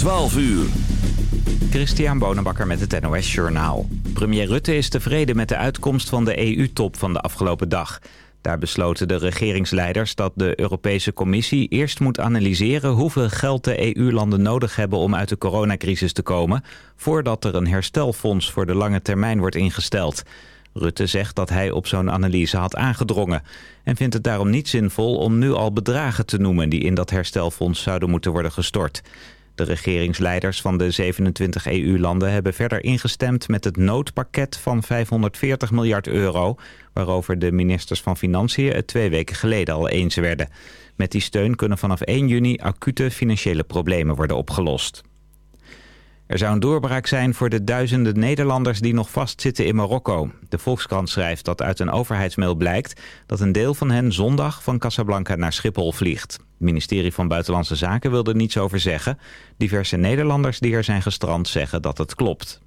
12 uur. Christian Bonenbakker met het NOS Journaal. Premier Rutte is tevreden met de uitkomst van de EU-top van de afgelopen dag. Daar besloten de regeringsleiders dat de Europese Commissie eerst moet analyseren hoeveel geld de EU-landen nodig hebben om uit de coronacrisis te komen, voordat er een herstelfonds voor de lange termijn wordt ingesteld. Rutte zegt dat hij op zo'n analyse had aangedrongen en vindt het daarom niet zinvol om nu al bedragen te noemen die in dat herstelfonds zouden moeten worden gestort. De regeringsleiders van de 27 EU-landen hebben verder ingestemd met het noodpakket van 540 miljard euro, waarover de ministers van Financiën het twee weken geleden al eens werden. Met die steun kunnen vanaf 1 juni acute financiële problemen worden opgelost. Er zou een doorbraak zijn voor de duizenden Nederlanders die nog vastzitten in Marokko. De Volkskrant schrijft dat uit een overheidsmail blijkt dat een deel van hen zondag van Casablanca naar Schiphol vliegt. Het ministerie van Buitenlandse Zaken wil er niets over zeggen. Diverse Nederlanders die er zijn gestrand zeggen dat het klopt.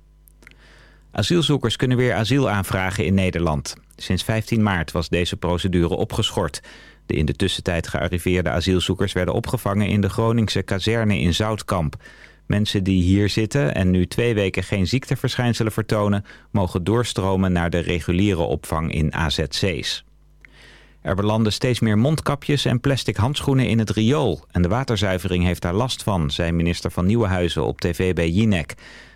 Asielzoekers kunnen weer asiel aanvragen in Nederland. Sinds 15 maart was deze procedure opgeschort. De in de tussentijd gearriveerde asielzoekers werden opgevangen in de Groningse kazerne in Zoutkamp. Mensen die hier zitten en nu twee weken geen ziekteverschijnselen vertonen... mogen doorstromen naar de reguliere opvang in AZC's. Er belanden steeds meer mondkapjes en plastic handschoenen in het riool. En de waterzuivering heeft daar last van, zei minister van Nieuwenhuizen op tv bij Jinek.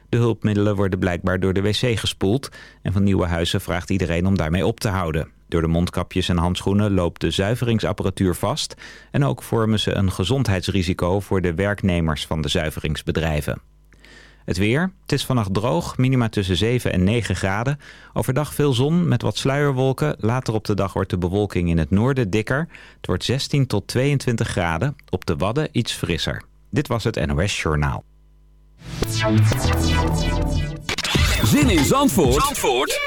De hulpmiddelen worden blijkbaar door de wc gespoeld... en van Nieuwenhuizen vraagt iedereen om daarmee op te houden. Door de mondkapjes en handschoenen loopt de zuiveringsapparatuur vast... en ook vormen ze een gezondheidsrisico voor de werknemers van de zuiveringsbedrijven. Het weer. Het is vannacht droog, minima tussen 7 en 9 graden. Overdag veel zon met wat sluierwolken. Later op de dag wordt de bewolking in het noorden dikker. Het wordt 16 tot 22 graden. Op de Wadden iets frisser. Dit was het NOS Journaal. Zin in Zandvoort, Zandvoort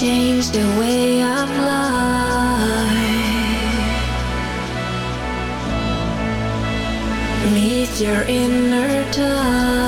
change the way of life. Meet your inner time.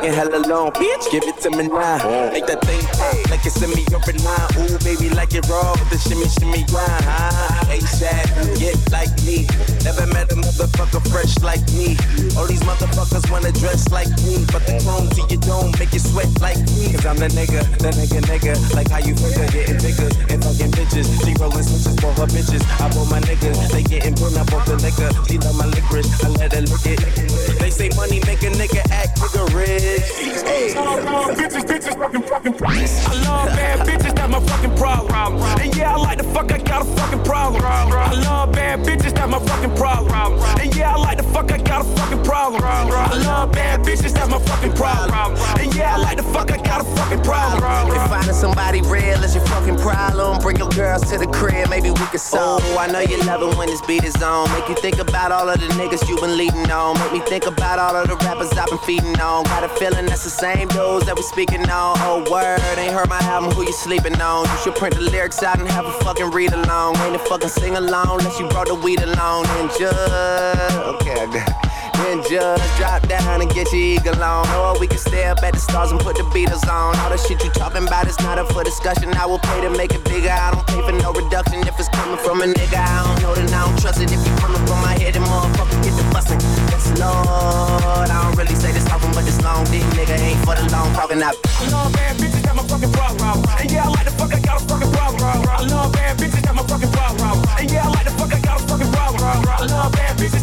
taking hella long. Bitch, give it to me now. Make that thing pop like it's in me up and now. Ooh, baby, like it raw with the shimmy, shimmy grind. Huh? Ain't sad, get like me. Never met a motherfucker fresh like me. All these motherfuckers wanna dress like me, but the chrome to your dome make you sweat like me. Cause I'm the nigga, the nigga, nigga. Like how you figure getting bigger and fucking bitches. She rolling switches for her bitches. I bought my niggas, they getting burnt up off the liquor. She love my licorice, I let her lick it. They say money make a nigga act nigga rich. I love bad bitches, that's my fucking problem. And yeah, I like the fuck, I got a fucking problem. I love bad bitches, that's my fucking problem. And yeah, I like the fuck, I got a fucking problem. I love bad bitches, that's my fucking problem. And yeah, I like the fuck, I got a fucking problem. If finding somebody real is your fucking problem, bring your girls to the crib, maybe we can solve. Oh, I know you love it when this beat is on. Make you think about all of the niggas you been leading on. Make me think about all of the rappers I've been feeding on. Got a feeling that's the same dudes that we speaking on. Oh, word, ain't heard my album, who you sleeping on? You should print the lyrics out and have a fucking read along. Ain't a fucking sing along unless you brought the weed along. And just, okay, I got it. Just drop down and get your eagle on. Or we can stay up at the stars and put the Beatles on. All the shit you talking about is not up for discussion. I will pay to make it bigger. I don't pay for no reduction if it's coming from a nigga. I don't know that I don't trust it. If you coming from my head, then motherfucker get the bustin'. Yes, Lord. I don't really say this often, but this long dick nigga ain't for the long talking. I love bad bitches, that's my fucking problem. And yeah, I like the fuck, I got a fucking problem. I love bad bitches, that's my fucking problem. And yeah, I like the fuck, I got a fucking problem. I love bad bitches,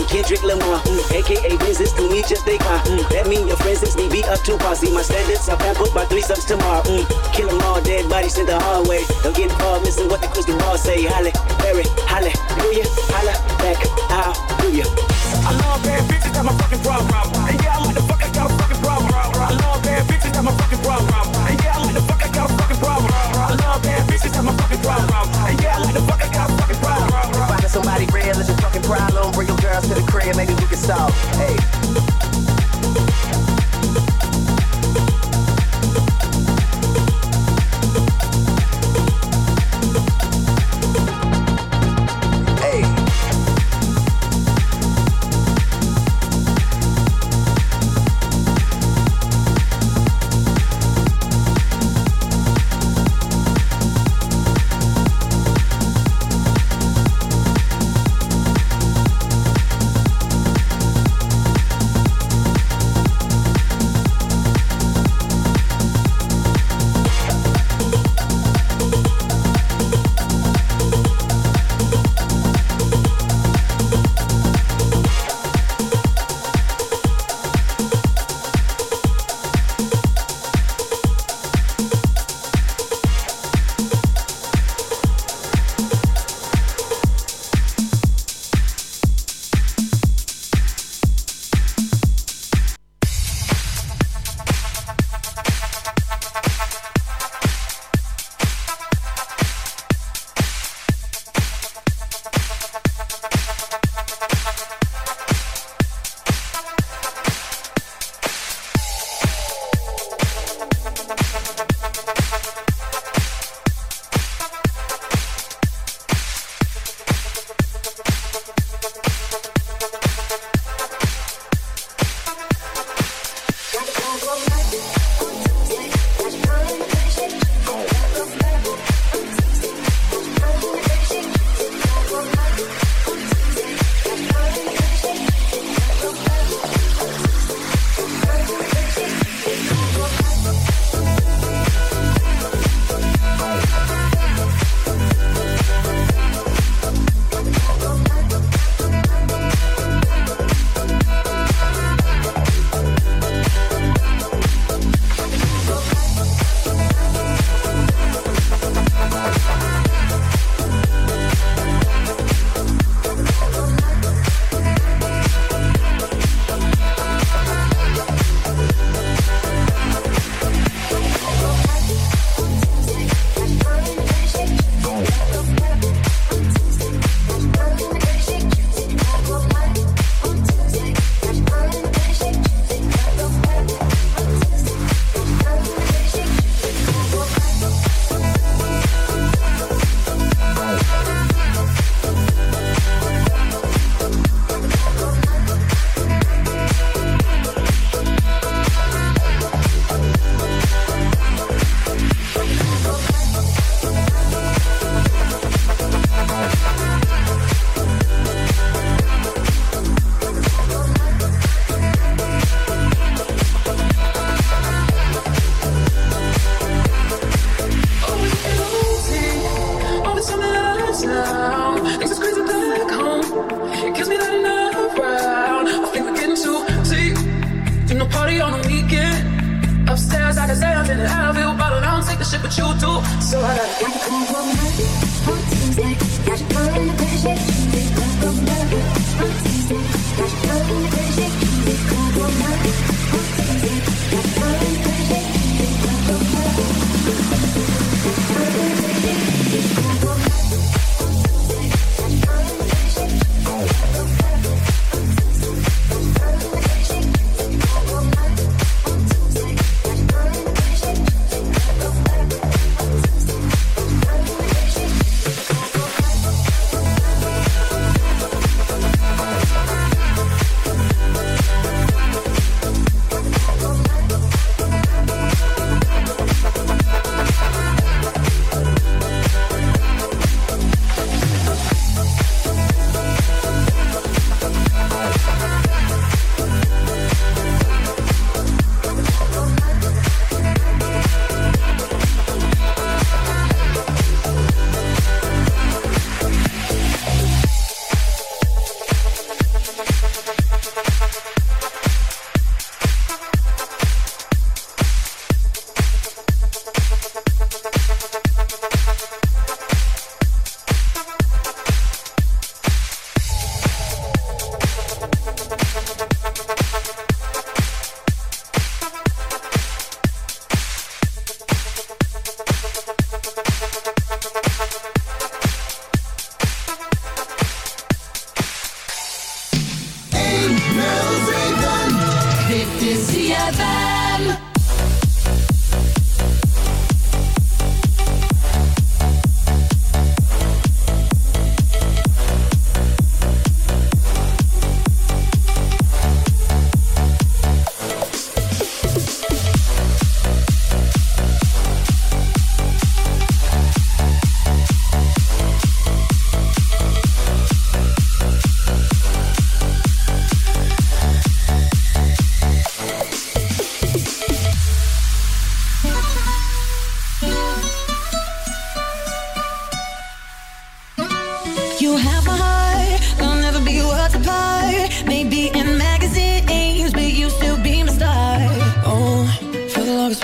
Yeah, I'm Kendrick Lamar, mm, aka business to me just they car. Mm, that mean your friends is me be up to par. See my standards, I can put my three subs tomorrow. Mm, kill them all, dead bodies in the hallway. Don't get involved, missing what the crystal ball say. Halle, Berry, hallelujah, holla back, hallelujah. I love bad bitches, that's my fucking problem. And yeah, I like the fuck, I got a fucking problem. I love bad bitches, that's my fucking problem. And yeah, I like the fuck, I got a fucking problem. I love bad bitches, that's my fucking problem. And yeah, I like the fuck, I got a fucking problem. Finding somebody real is your fucking problem. To the crib, maybe we can solve. Hey.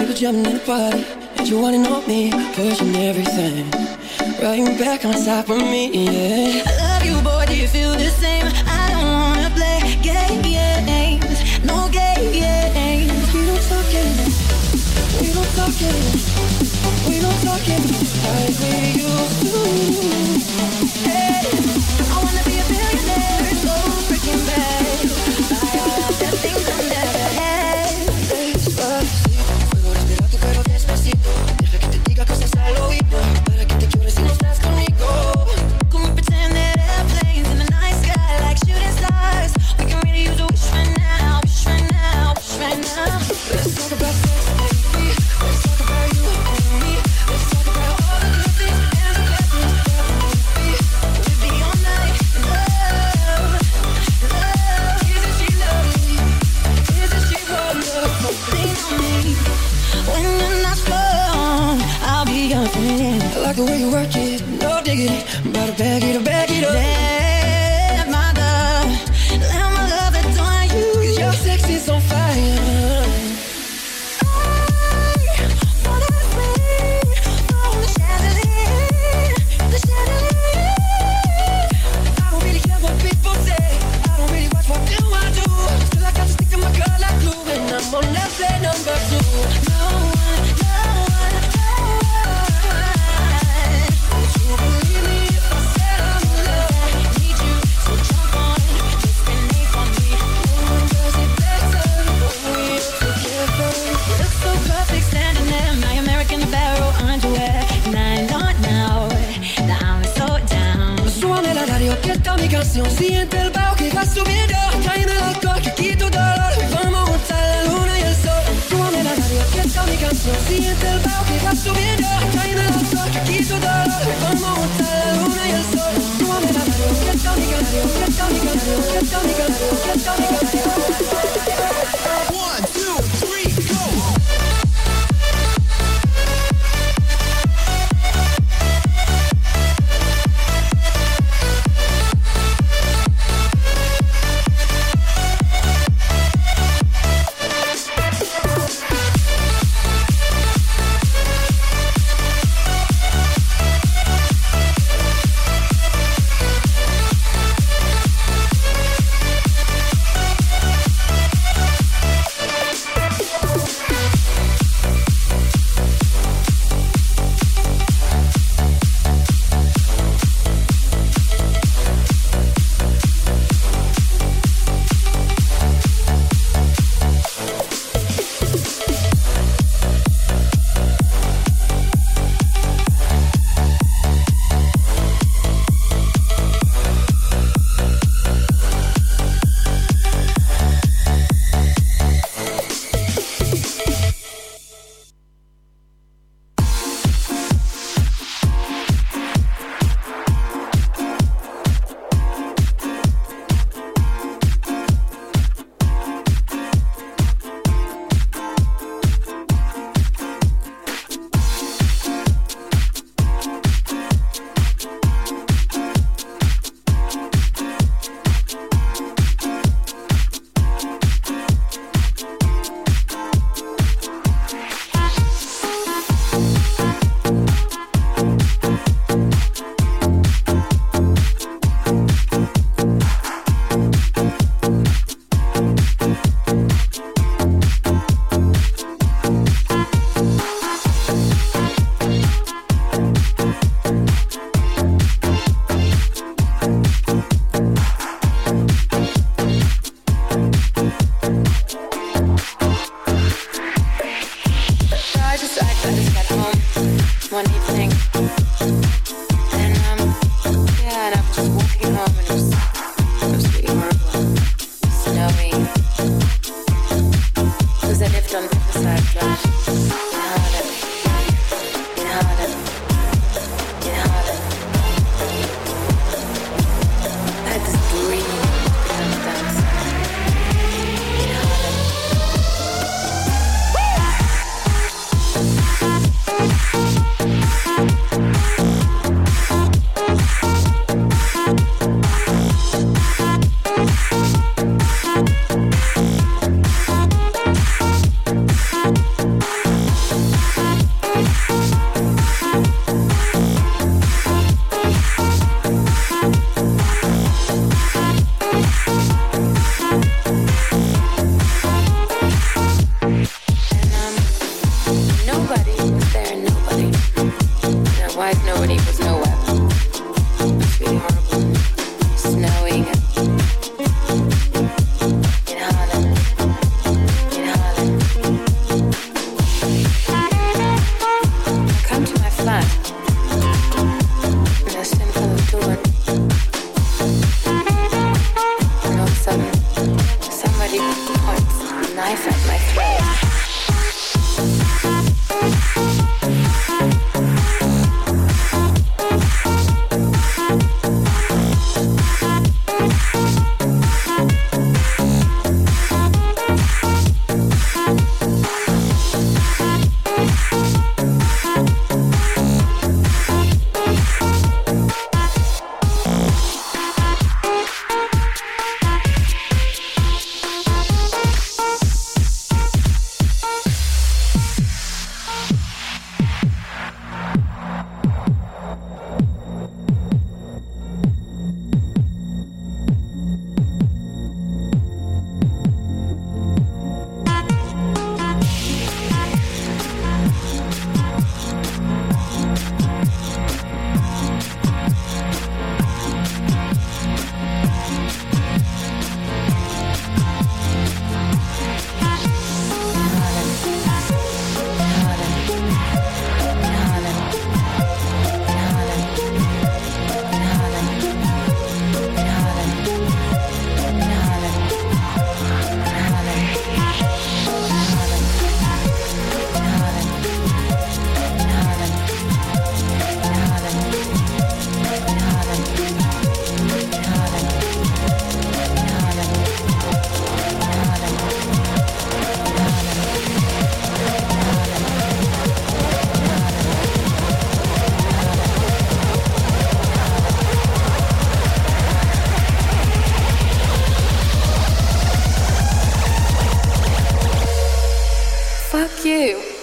remember jumping in the party and you wanting on me, pushing everything right back on top of me. Yeah. I love you, boy. Do you feel the same? I don't wanna play games, no games. We don't talk games. We don't talk games. We don't talk games like we used to. que está mi het Siente el bajo que va subiendo Tráeme el alcohol que quito dolor Vamos a la luna y el sol Súbame la radio que está mi canción Siente el bajo que va door. Tráeme el que dolor Vamos a la luna y el sol Súbame la radio que está Que está Que está Fuck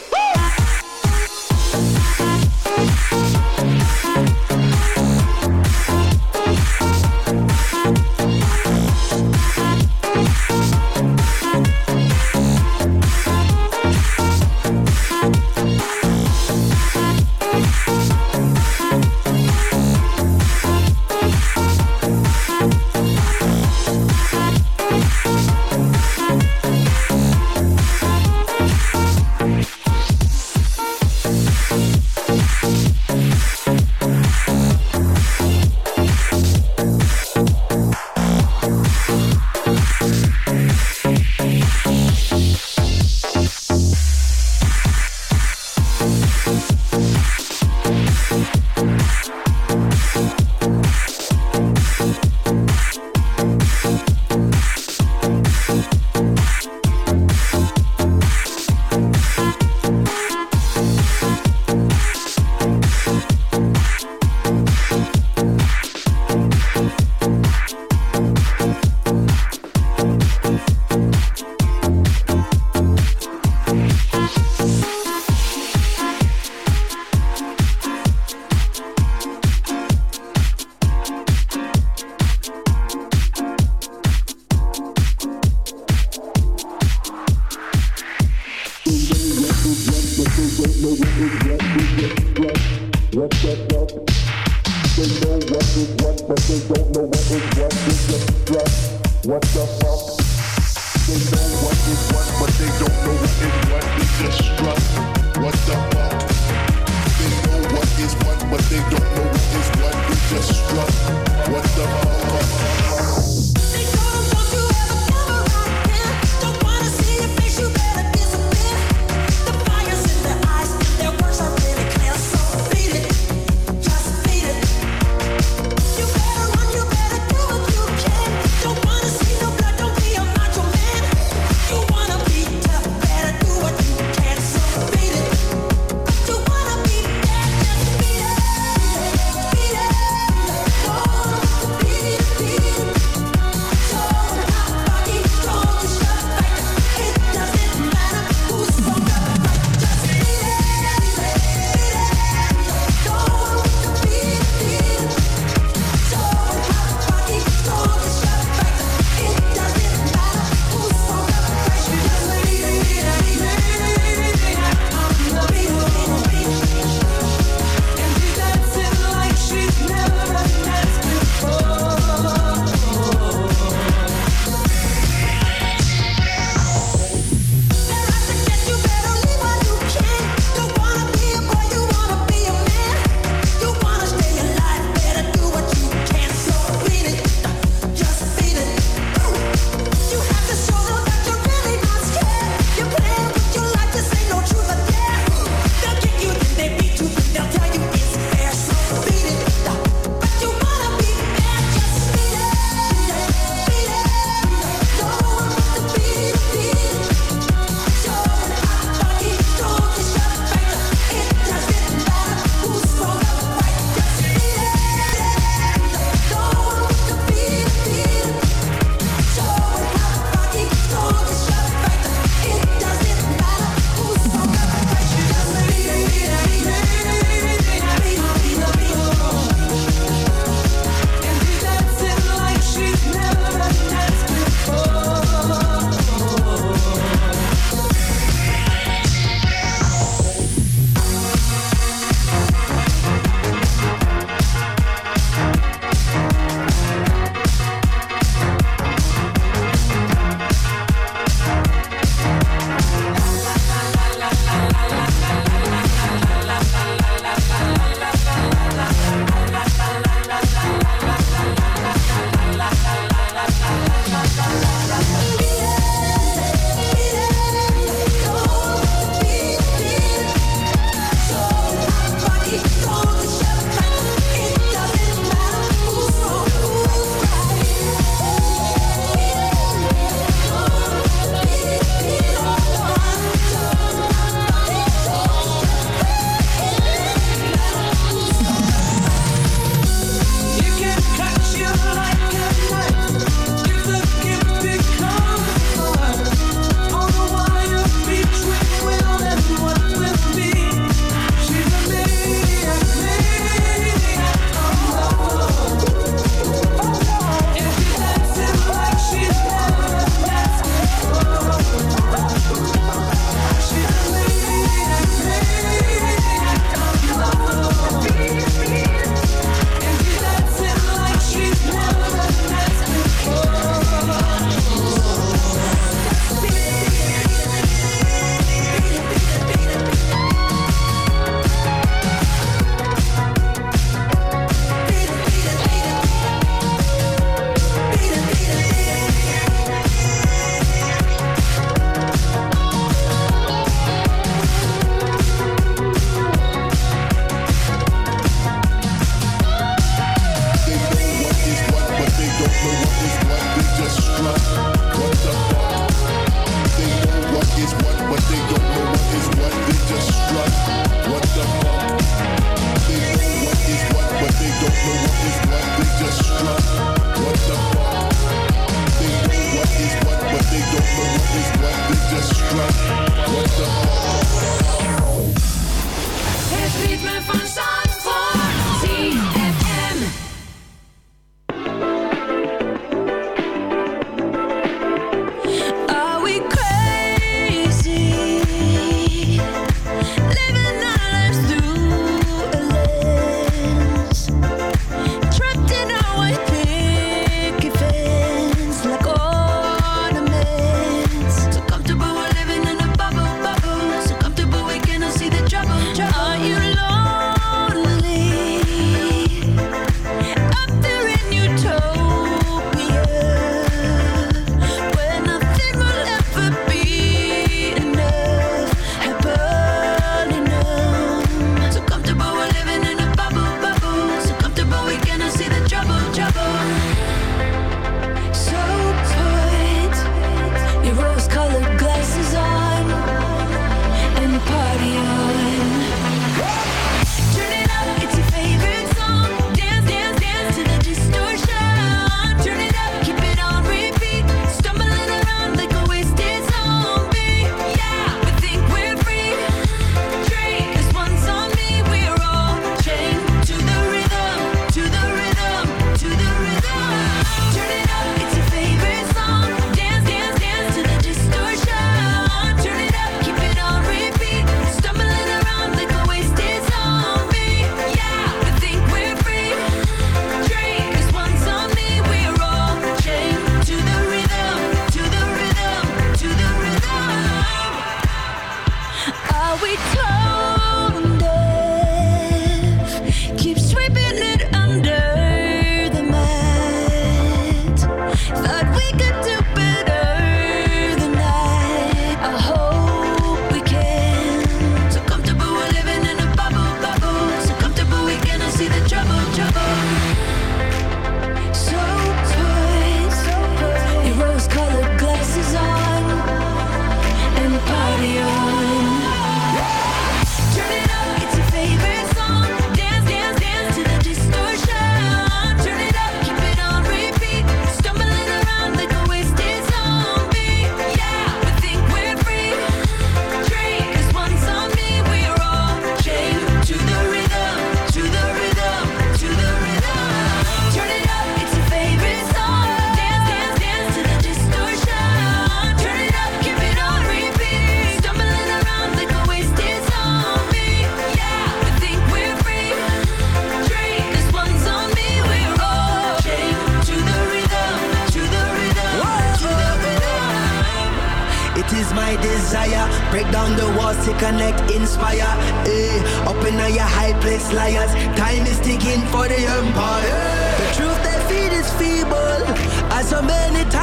so many times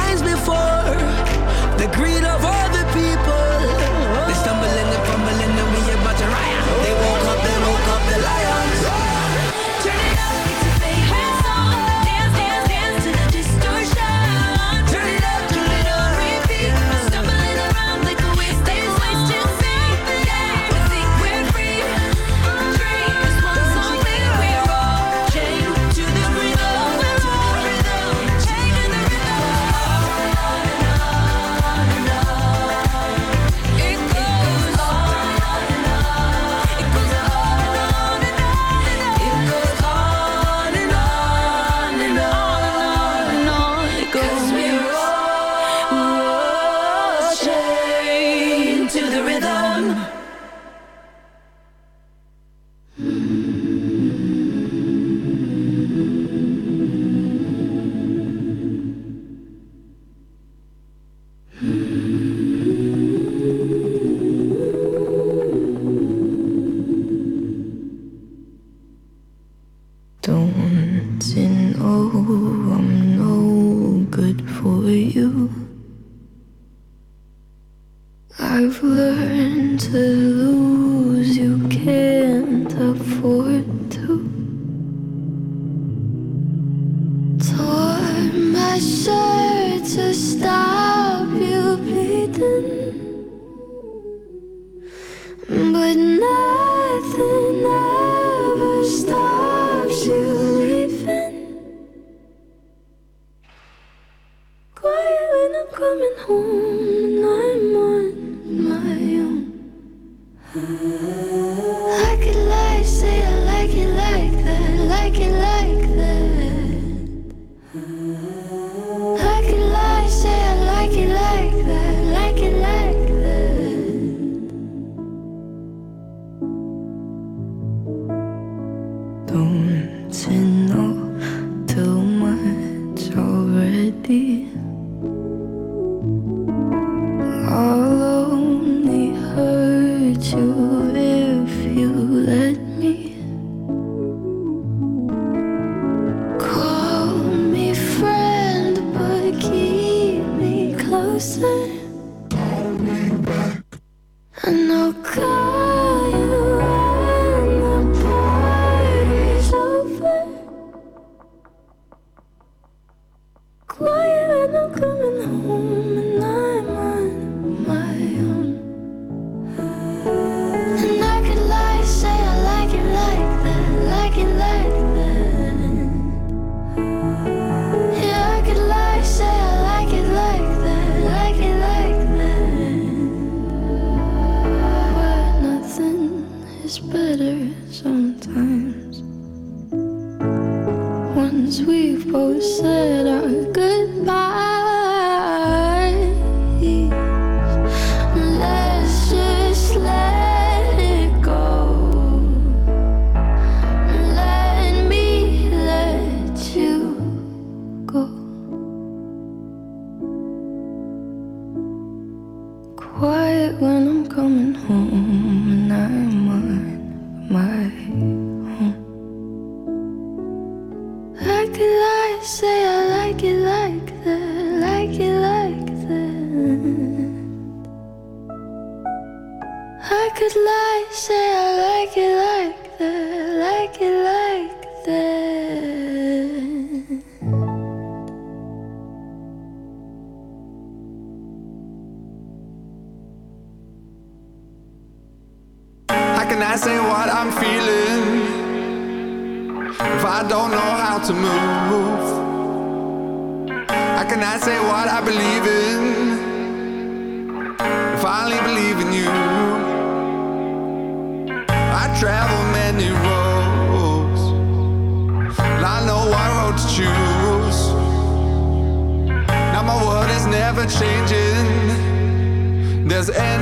Mm-hmm.